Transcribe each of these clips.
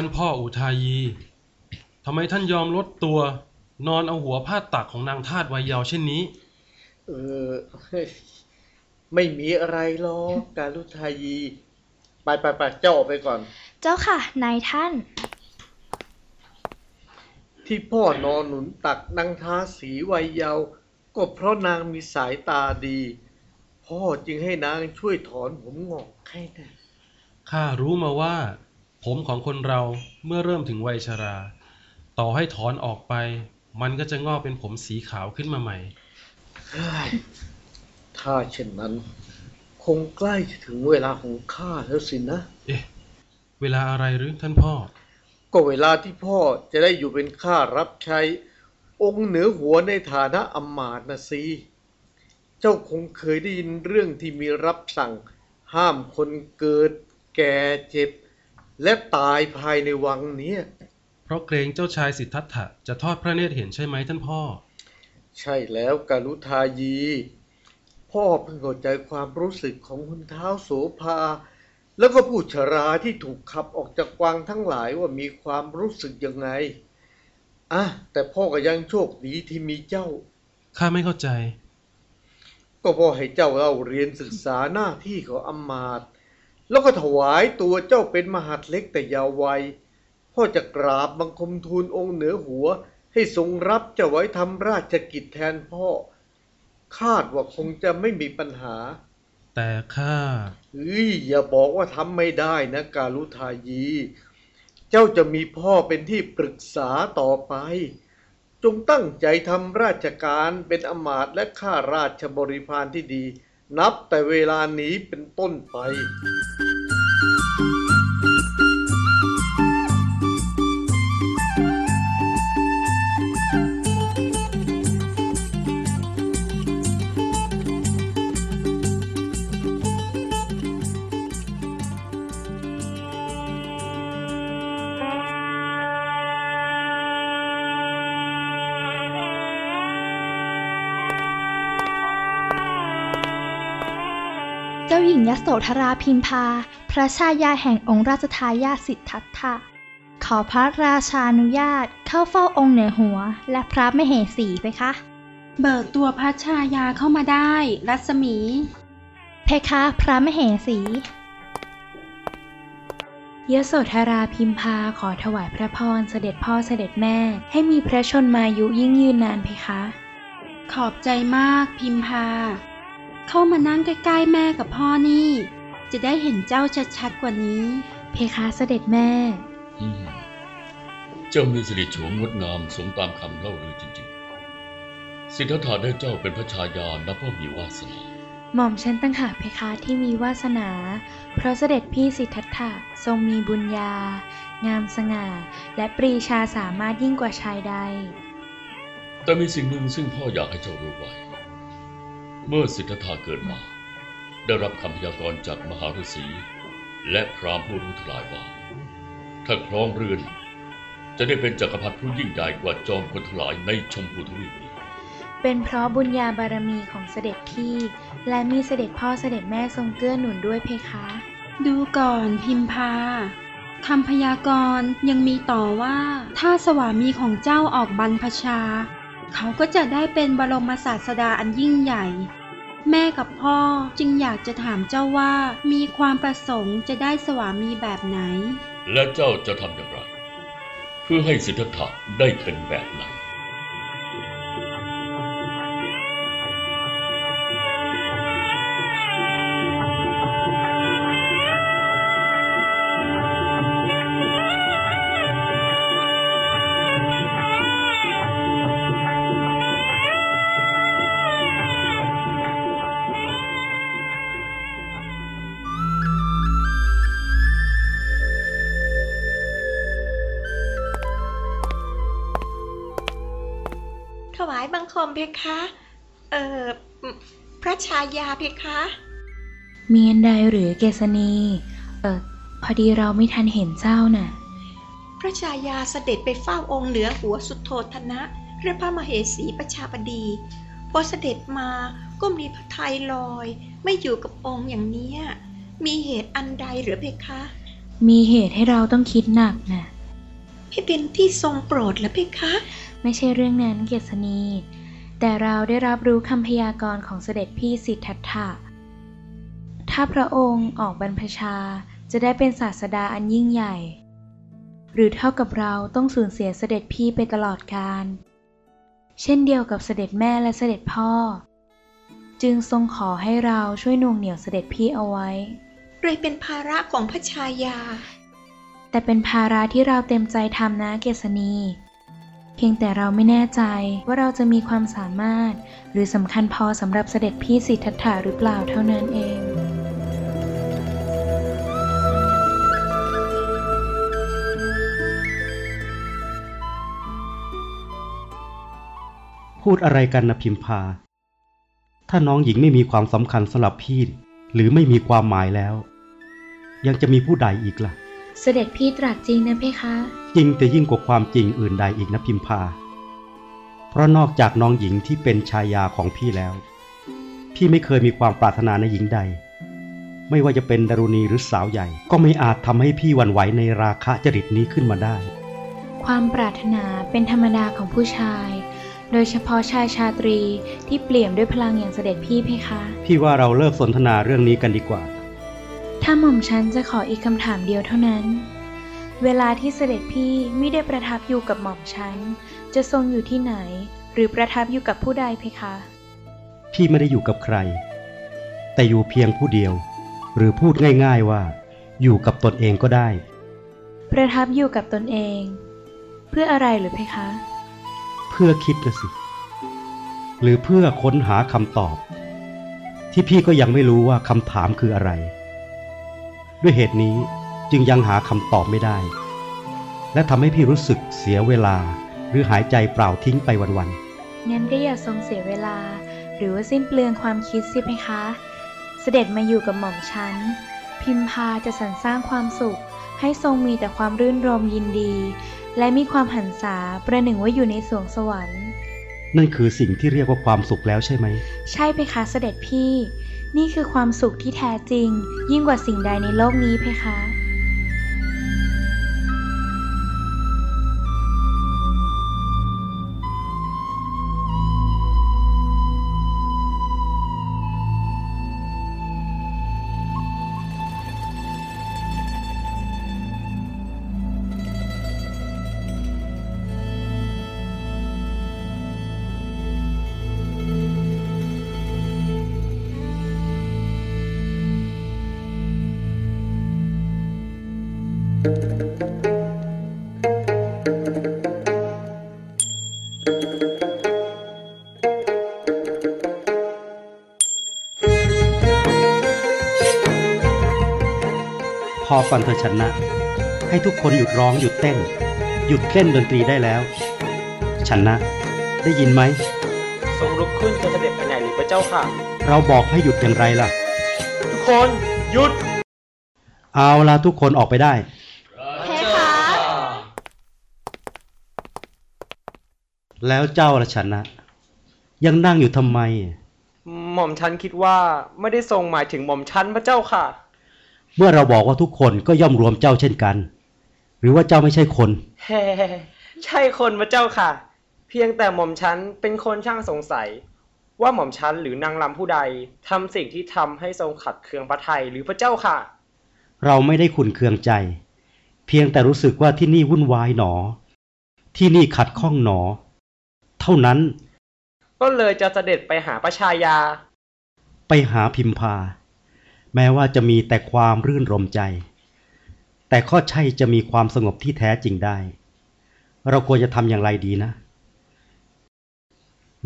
ท่านพ่ออุทายีทำไมท่านยอมลดตัว นอนเอาหัวพาดตักของนางทาสวัยเยาว์เช่นนี้ เออ ไม่มีอะไรหรอกการุทายี ไปไปไปเจ้าออกไปก่อน เจ้าค่ะ นายท่าน ที่พ่อนอนหนุนตักนางทาสีวัยเยาว์ก็เพราะนางมีสายตาดี พ่อจึงให้นางช่วยถอนผมงอกให้นะข้ารู้มาว่า ผมของคนเราเมื่อเริ่มถึงวัยชรา ต่อให้ถอนออกไป มันก็จะงอกเป็นผมสีขาวขึ้นมาใหม่เฮ้ยถ้าเช่นนั้น คงใกล้จะถึงเวลาของข้าแล้วสินะ เอ๊ะ เวลาอะไรหรือท่านพ่อ ก็เวลาที่พ่อจะได้อยู่เป็นข้ารับใช้ องค์เหนือหัวในฐานะอำมาตย์นะสิเจ้าคงเคยได้ยินเรื่องที่มีรับสั่ง ห้ามคนเกิด แก่เจ็บ และตายภายในวังเนี้ยเพราะเกรงเจ้าชายสิทธัตถะจะทอดพระเนตรเห็นใช่ไหมท่านพ่อ ใช่แล้วกาลุทายี พ่อเพิ่งเข้าใจความรู้สึกของคุณเท้าวโสภา แล้วก็ผู้ชราที่ถูกขับออกจากวังทั้งหลายว่ามีความรู้สึกยังไงอะแต่พ่อก็ยังโชคดีที่มีเจ้า ข้าไม่เข้าใจ ก็พ่อให้เจ้าเล่าเรียนศึกษาหน้าที่ของอำมาตย์ แล้วก็ถวายตัวเจ้าเป็นมหาดเล็กแต่เยาว์วัย พ่อจะกราบบังคมทูลองค์เหนือหัว ให้ทรงรับเจ้าไว้ทำราชกิจแทนพ่อ คาดว่าคงจะไม่มีปัญหา แต่ข้าเฮ้ยอย่าบอกว่าทำไม่ได้นะกาลุทายี เจ้าจะมีพ่อเป็นที่ปรึกษาต่อไป จงตั้งใจทำราชการเป็นอำมาตย์และข้าราชบริพารที่ดี นับแต่เวลานี้เป็นต้นไป หญิงยโสธราพิมพา พระชายาแห่งองค์ราชทายาทสิทธัตถะขอพระราชานุญาตเข้าเฝ้าองค์เหนือหัว และพระมเหสีไปคะ เบิกตัวพระชายาเข้ามาได้ รัศมี เพคะพระมเหสียโสธราพิมพาขอถวายพระพรเสด็จพ่อเสด็จแม่ ให้มีพระชนมายุยิ่งยืนนานเพคะ ขอบใจมากพิมพา เข้ามานั่งใกล้ๆแม่กับพ่อนี่ จะได้เห็นเจ้าชัดๆกว่านี้ เพคะเสด็จแม่อืมเจ้ามีสิริโฉมงดงามสมตามคำเล่าลือจริงๆ สิทธัตถะได้เจ้าเป็นพระชายานับว่ามีวาสนา หม่อมฉันตั้งหากเพคะที่มีวาสนา เพราะเสด็จพี่สิทธัตถะทรงมีบุญญา งามสง่า และปรีชาสามารถยิ่งกว่าชายใด แต่มีสิ่งหนึ่งซึ่งพ่ออยากให้เจ้ารู้ไว้ เมื่อสิทธัตถะเกิดมา ได้รับคำพยากรณ์จากมหาฤาษีและพราหมณ์ผู้รู้ทลายว่า ถ้าครองเรือนจะได้เป็นจักรพรรดิผู้ยิ่งใหญ่กว่าจอมพลทลายในชมพูทวีปนี้เป็นเพราะบุญญาบารมีของเสด็จพี่ และมีเสด็จพ่อเสด็จแม่ทรงเกื้อหนุนด้วยเพคะ ดูก่อนพิมพาคำพยากรณ์ยังมีต่อว่า ถ้าสวามีของเจ้าออกบรรพชา เขาก็จะได้เป็นบรมศาสดาอันยิ่งใหญ่ แม่กับพ่อจึงอยากจะถามเจ้าว่ามีความประสงค์จะได้สวามีแบบไหน และเจ้าจะทำอย่างไร เพื่อให้สิทธัตถะได้เป็นแบบนั้น เพคะ เอ่อ พระชายาเพคะ มีอันใดหรือเกษณี เออพอดีเราไม่ทันเห็นเจ้าน่ะ พระชายาเสด็จไปเฝ้าองค์เหนือหัวสุดโทธนะและพระมเหสีประชาบดี พอเสด็จมาก็มีพระทัยลอย ไม่อยู่กับองค์อย่างเนี้ย มีเหตุอันใดหรือเพคะ มีเหตุให้เราต้องคิดหนักนะไม่เป็นที่ทรงโปรดแล้วเพคะ ไม่ใช่เรื่องนั้นเกษณี แต่เราได้รับรู้คำพยากรณ์ของเสด็จพี่สิทธัตถะ ถ้าพระองค์ออกบรรพชาจะได้เป็นศาสดาอันยิ่งใหญ่ หรือเท่ากับเราต้องสูญเสียเสด็จพี่ไปตลอดกาล เช่นเดียวกับเสด็จแม่และเสด็จพ่อ จึงทรงขอให้เราช่วยหน่วงเหนี่ยวเสด็จพี่เอาไว้เลยเป็นภาระของพระชายา แต่เป็นภาระที่เราเต็มใจทำนะเกษณี เพียงแต่เราไม่แน่ใจว่าเราจะมีความสามารถ หรือสำคัญพอสำหรับเสด็จพี่สิทธัตถะหรือเปล่าเท่านั้นเองพูดอะไรกันนะพิมพา ถ้าน้องหญิงไม่มีความสำคัญสำหรับพี่ หรือไม่มีความหมายแล้ว ยังจะมีผู้ใดอีกล่ะ เสด็จพี่ตรัสจริงนะเพคะ จริงแต่ยิ่งกว่าความจริงอื่นใดอีกนะพิมพา เพราะนอกจากน้องหญิงที่เป็นชายาของพี่แล้ว พี่ไม่เคยมีความปรารถนาในหญิงใด ไม่ว่าจะเป็นดารุณีหรือสาวใหญ่ ก็ไม่อาจทำให้พี่หวั่นไหวในราคะจริตนี้ขึ้นมาได้ ความปรารถนาเป็นธรรมดาของผู้ชายโดยเฉพาะชายชาตรีที่เปลี่ยมด้วยพลังอย่างเสด็จพี่เพคะ พี่ว่าเราเลิกสนทนาเรื่องนี้กันดีกว่า ถ้าหม่อมฉันจะขออีกคำถามเดียวเท่านั้น เวลาที่เสด็จพี่ไม่ได้ประทับอยู่กับหม่อมฉัน จะทรงอยู่ที่ไหน หรือประทับอยู่กับผู้ใดเพคะ พี่ไม่ได้อยู่กับใคร แต่อยู่เพียงผู้เดียว หรือพูดง่ายๆว่า อยู่กับตนเองก็ได้ ประทับอยู่กับตนเอง เพื่ออะไรหรือเพคะ เพื่อคิดนะสิ หรือเพื่อค้นหาคำตอบ ที่พี่ก็ยังไม่รู้ว่าคำถามคืออะไร ด้วยเหตุนี้จึงยังหาคำตอบไม่ได้ และทำให้พี่รู้สึกเสียเวลา หรือหายใจเปล่าทิ้งไปวันงั้นก็อย่าทรงเสียเวลา หรือว่าสิ้นเปลืองความคิดสิเพคะ เสด็จมาอยู่กับหม่อมฉันพิมพาจะสรรสร้างความสุข ให้ทรงมีแต่ความรื่นรมยินดี และมีความหันษาประหนึ่งว่าอยู่ในสวงสวรรค์ นั่นคือสิ่งที่เรียกว่าความสุขแล้วใช่ไหม ใช่เพคะเสด็จพี่ นี่คือความสุขที่แท้จริง ยิ่งกว่าสิ่งใดในโลกนี้เพคะ พอก่อนเธอะชนะ ให้ทุกคนหยุดร้องหยุดเต้น หยุดเล่นดนตรีได้แล้วชนะ ได้ยินไหมทรงลุกขึ้นจะเสด็จไปไหนหรือพระเจ้าค่ะ เราบอกให้หยุดอย่างไรล่ะ ทุกคนหยุด เอาละทุกคนออกไปได้ เพคะ แล้วเจ้าละชนะ ยังนั่งอยู่ทำไม หม่อมฉันคิดว่าไม่ได้ทรงหมายถึงหม่อมฉันพระเจ้าค่ะ เมื่อเราบอกว่าทุกคนก็ย่อมรวมเจ้าเช่นกัน หรือว่าเจ้าไม่ใช่คนแฮ่ใช่คนพระเจ้าค่ะ เพียงแต่หม่อมฉันเป็นคนช่างสงสัย ว่าหม่อมฉันหรือนางรำผู้ใดทำสิ่งที่ทำให้ทรงขัดเคืองพระทัยหรือพระเจ้าค่ะ เราไม่ได้ขุนเคืองใจ เพียงแต่รู้สึกว่าที่นี่วุ่นวายหนอ ที่นี่ขัดข้องหนอเท่านั้น ก็เลยจะเสด็จไปหาพระชายา ไปหาพิมพา แม้ว่าจะมีแต่ความรื่นรมใจ แต่ข้อใช่จะมีความสงบที่แท้จริงได้ เราควรจะทำอย่างไรดีนะ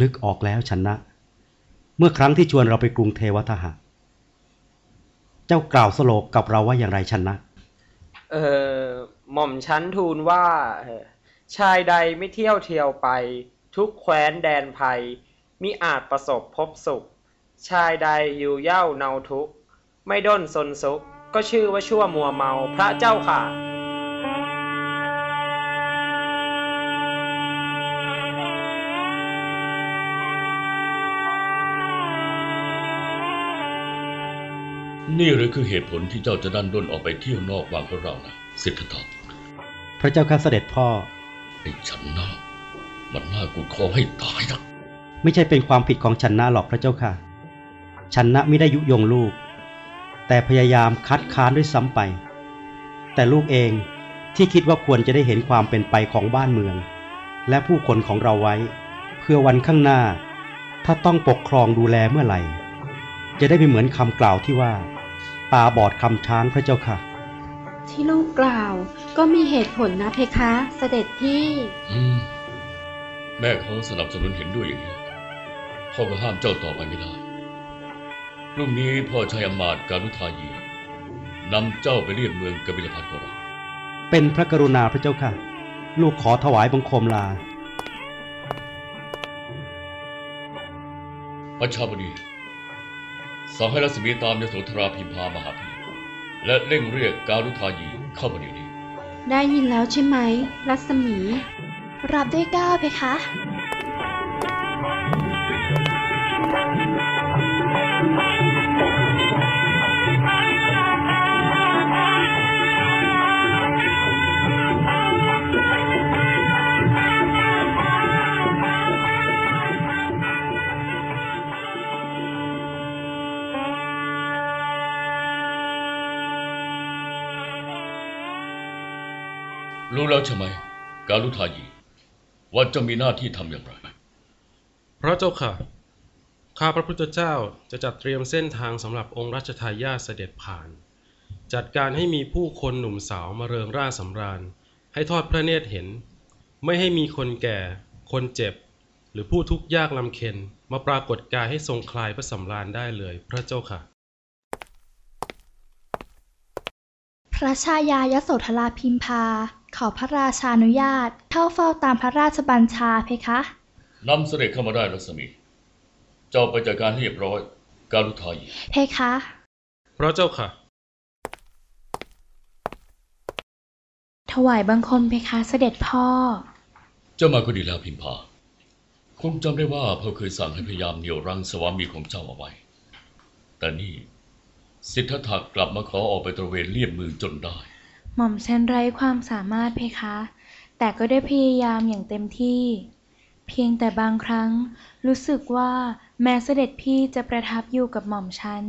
นึกออกแล้วชนะ เมื่อครั้งที่ชวนเราไปกรุงเทวทหะเจ้ากล่าวสโลกกับเราว่าอย่างไรชนะ เออหม่อมฉันทูลว่าเอ่อชายใดไม่เที่ยวเที่ยวไป ทุกแคว้นแดนภัย มิอาจประสบพบสุข ชายใดอยู่เย่าเนาทุกข์ ไม่ด้นสนสุข ก็ชื่อว่าชั่วมัวเมาพระเจ้าค่ะนนี่หรือคือเหตุผลที่เจ้าจะดันด้นออกไปเที่ยวนอกวังของเรานะสิทธัตถะพระเจ้าข้าเสด็จพ่อไอ้ฉันนะ มันน่ากุดคอให้ตายนะไม่ใช่เป็นความผิดของฉันนะหรอกพระเจ้าค่ะฉันนะไม่ได้ยุยงลูก แต่พยายามคัดค้านด้วยซ้ำไป แต่ลูกเองที่คิดว่าควรจะได้เห็นความเป็นไปของบ้านเมือง และผู้คนของเราไว้ เพื่อวันข้างหน้า ถ้าต้องปกครองดูแลเมื่อไหร่ จะได้ไม่เหมือนคำกล่าวที่ว่า ตาบอดคำช้างพระเจ้าค่ะ ที่ลูกกล่าวก็มีเหตุผลนะเพคะ เสด็จพี่ อืม แม่เขาสนับสนุนเห็นด้วยอย่างนี้ พ่อก็ห้ามเจ้าต่อไปไม่ได้พรุ่งนี้พ่อชายอำมาตย์การุทายีนำเจ้าไปเรียกเมืองกบิลพัทของเราเป็นพระกรุณาพระเจ้าค่ะ ลูกขอถวายบังคมลาพระชาบดีสั่งให้รัศมีตามยโสธราพิมพามหาพีและเร่งเรียกการุทายีเข้ามาเดี๋ยวนี้ ได้ยินแล้วใช่ไหม รัศมี รับด้วยก้าวเพคะรู้แล้วใช่ไหม การุทายี ว่าเจะมีหน้าที่ทำอย่างไร พระเจ้าค่ะ ข้าพระพุทธเจ้าจะจัดเตรียมเส้นทางสำหรับองค์รัชทายาทเสด็จผ่าน จัดการให้มีผู้คนหนุ่มสาวมาเริงร่าสำราญ ให้ทอดพระเนตรเห็น ไม่ให้มีคนแก่ คนเจ็บ หรือผู้ทุกข์ยากลำเค็นมาปรากฏกายให้ทรงคลายพระสำราญได้เลย พระเจ้าค่ะ พระชายายโสธราพิมพา ขอพระราชานุญาตเข้าเฝ้าตามพระราชบัญชาเพคะนำเสด็จเข้ามาได้รัศมี เจ้าไปจัดการให้เรียบร้อย การุทายีเพคะพระเจ้าค่ะ ถวายบังคมเพคะเสด็จพ่อ เจ้ามาก็ดีแล้วพิมพา คงจำได้ว่าพ่อเคยสั่งให้พยายามเหนี่ยวรั้งสวามีของเจ้าเอาไว้ แต่นี่ สิทธัตถะกลับมาขอออกไปตระเวนเลียบเมืองจนได้ หม่อมฉันไร้ความสามารถเพคะ แต่ก็ได้พยายามอย่างเต็มที่ เพียงแต่บางครั้งรู้สึกว่าแม้เสด็จพี่จะประทับอยู่กับหม่อมฉัน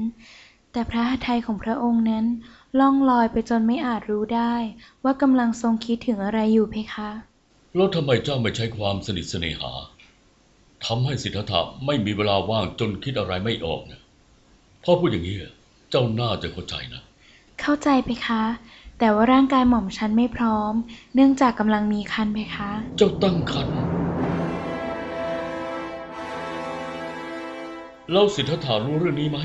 แต่พระหัตถ์ไทยของพระองค์นั้นล่องลอยไปจนไม่อาจรู้ได้ ว่ากำลังทรงคิดถึงอะไรอยู่เพคะ แล้วทำไมเจ้าไม่ใช้ความสนิทเสน่หาทำให้สิทธัตถะไม่มีเวลาว่างจนคิดอะไรไม่ออกเนี่ยพ่อพูดอย่างนี้เจ้าน่าจะเข้าใจนะ เข้าใจเพคะ แต่ว่าร่างกายหม่อมฉันไม่พร้อม เนื่องจากกำลังมีคันเพคะ เจ้าตั้งครรภ์แล้วสิทธัตถะรู้เรื่องนี้ไหม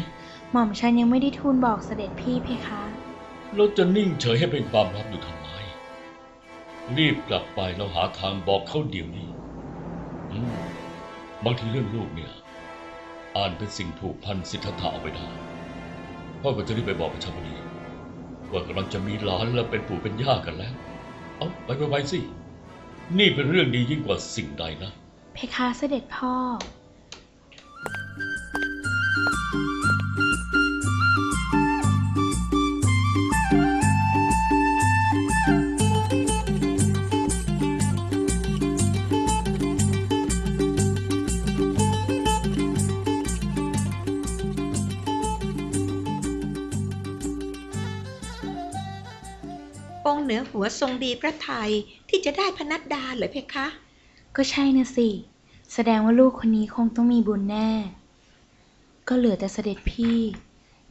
หม่อมฉันยังไม่ได้ทูลบอกเสด็จพี่เพคะ แล้วจะนิ่งเฉยให้เป็นความลับอยู่ทำไม รีบกลับไปแล้วหาทางบอกเขาเดี๋ยวนี้อืมบางทีเรื่องลูกเนี่ย อ่านเป็นสิ่งผูกพันสิทธัตถะเอาไปได้พ่อก็จะรีบไปบอกพระชาบดี ว่ากำลังจะมีหลานและเป็นปู่เป็นย่ากันแล้ว เอาไปไปไปสิ นี่เป็นเรื่องดียิ่งกว่าสิ่งใดนะ เพคะเสด็จพ่อ องค์เหนือหัวทรงดีพระไทยที่จะได้พนัดดาเหรอเพคะ ก็ใช่นะสิ แสดงว่าลูกคนนี้คงต้องมีบุญแน่ ก็เหลือแต่เสด็จพี่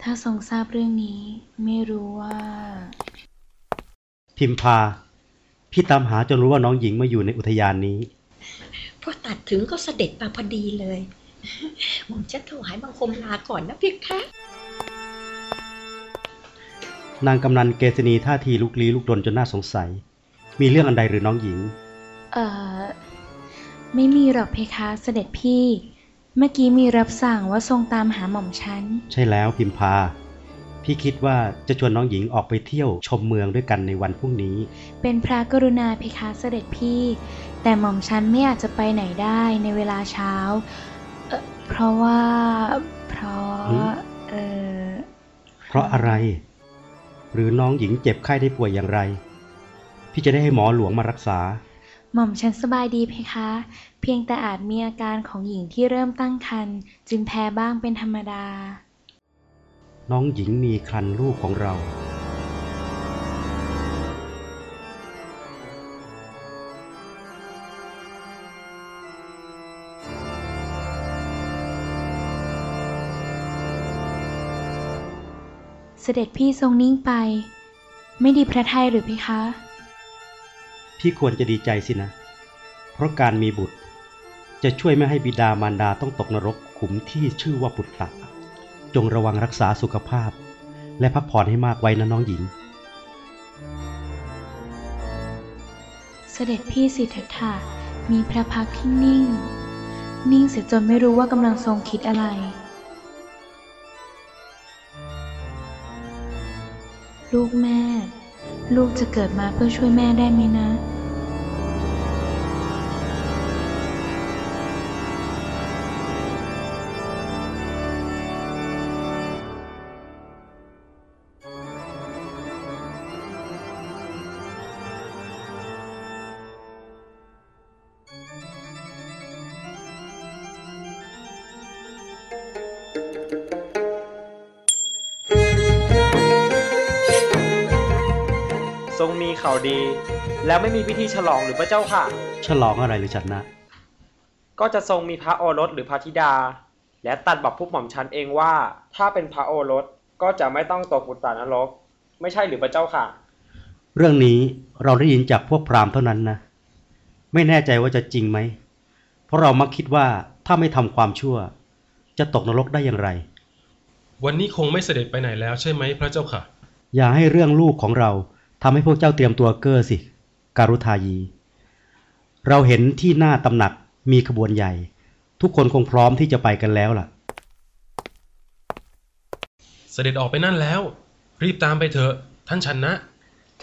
ถ้าทรงทราบเรื่องนี้ ไม่รู้ว่า พิมพา พี่ตามหาจนรู้ว่าน้องหญิงมาอยู่ในอุทยานนี้พอตัดถึงก็เสด็จมาพอดีเลย หม่อมจะถวายบังคมลาก่อนนะเพคะ นางกำนันเกษณีท่าทีลุกลี้ลุกลนจนน่าสงสัย มีเรื่องอันใดหรือน้องหญิง เอ่อ ไม่มีหรอกเพคะเสด็จพี่ เมื่อกี้มีรับสั่งว่าทรงตามหาหม่อมฉัน ใช่แล้วพิมพา พี่คิดว่าจะชวนน้องหญิงออกไปเที่ยวชมเมืองด้วยกันในวันพรุ่งนี้ เป็นพระกรุณาเพคะเสด็จพี่ แต่หม่อมฉันไม่อาจจะไปไหนได้ในเวลาเช้า เอ่อ เพราะว่า เพราะหืมเอ่อเพราะอะไร หรือน้องหญิงเจ็บไข้ได้ป่วยอย่างไร พี่จะได้ให้หมอหลวงมารักษา หม่อมฉันสบายดีเพคะ เพียงแต่อาจมีอาการของหญิงที่เริ่มตั้งครรภ์จึงแพ้บ้างเป็นธรรมดา น้องหญิงมีครรภ์ลูกของเรา เสด็จพี่ทรงนิ่งไป ไม่ดีพระทัยหรือเพคะ พี่ควรจะดีใจสินะ เพราะการมีบุตร จะช่วยไม่ให้บิดามารดาต้องตกนรกขุมที่ชื่อว่าปุตตะ จงระวังรักษาสุขภาพ และพักผ่อนให้มากไว้นะน้องหญิง เสด็จพี่สิทธัตถะมีพระพักตร์ที่นิ่ง นิ่งเสียจนไม่รู้ว่ากำลังทรงคิดอะไร ลูกแม่ ลูกจะเกิดมาเพื่อช่วยแม่ได้ไหมนะ ข่าวดี แล้วไม่มีพิธีฉลองหรือพระเจ้าค่ะ ฉลองอะไรหรือฉันนะ ก็จะทรงมีพระโอรสหรือพระธิดา และตัดบอกพวกหม่อมชันเองว่า ถ้าเป็นพระโอรสก็จะไม่ต้องตกอุตตานรก ไม่ใช่หรือพระเจ้าค่ะ เรื่องนี้เราได้ยินจากพวกพราหมณ์เท่านั้นนะ ไม่แน่ใจว่าจะจริงไหม เพราะเรามักคิดว่าถ้าไม่ทำความชั่ว จะตกนรกได้อย่างไร วันนี้คงไม่เสด็จไปไหนแล้วใช่ไหมพระเจ้าค่ะ อย่าให้เรื่องลูกของเรา ทำให้พวกเจ้าเตรียมตัวเก้อสิ การุทายี เราเห็นที่หน้าตำหนักมีขบวนใหญ่ ทุกคนคงพร้อมที่จะไปกันแล้วล่ะ เสด็จออกไปนั่นแล้ว รีบตามไปเถอะ ท่านชนะ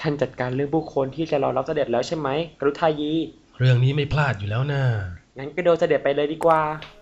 ท่านจัดการเรื่องผู้คนที่จะรอรับเสด็จแล้วใช่ไหมกรุทายี เรื่องนี้ไม่พลาดอยู่แล้วนะงั้นก็โดนเสด็จไปเลยดีกว่าค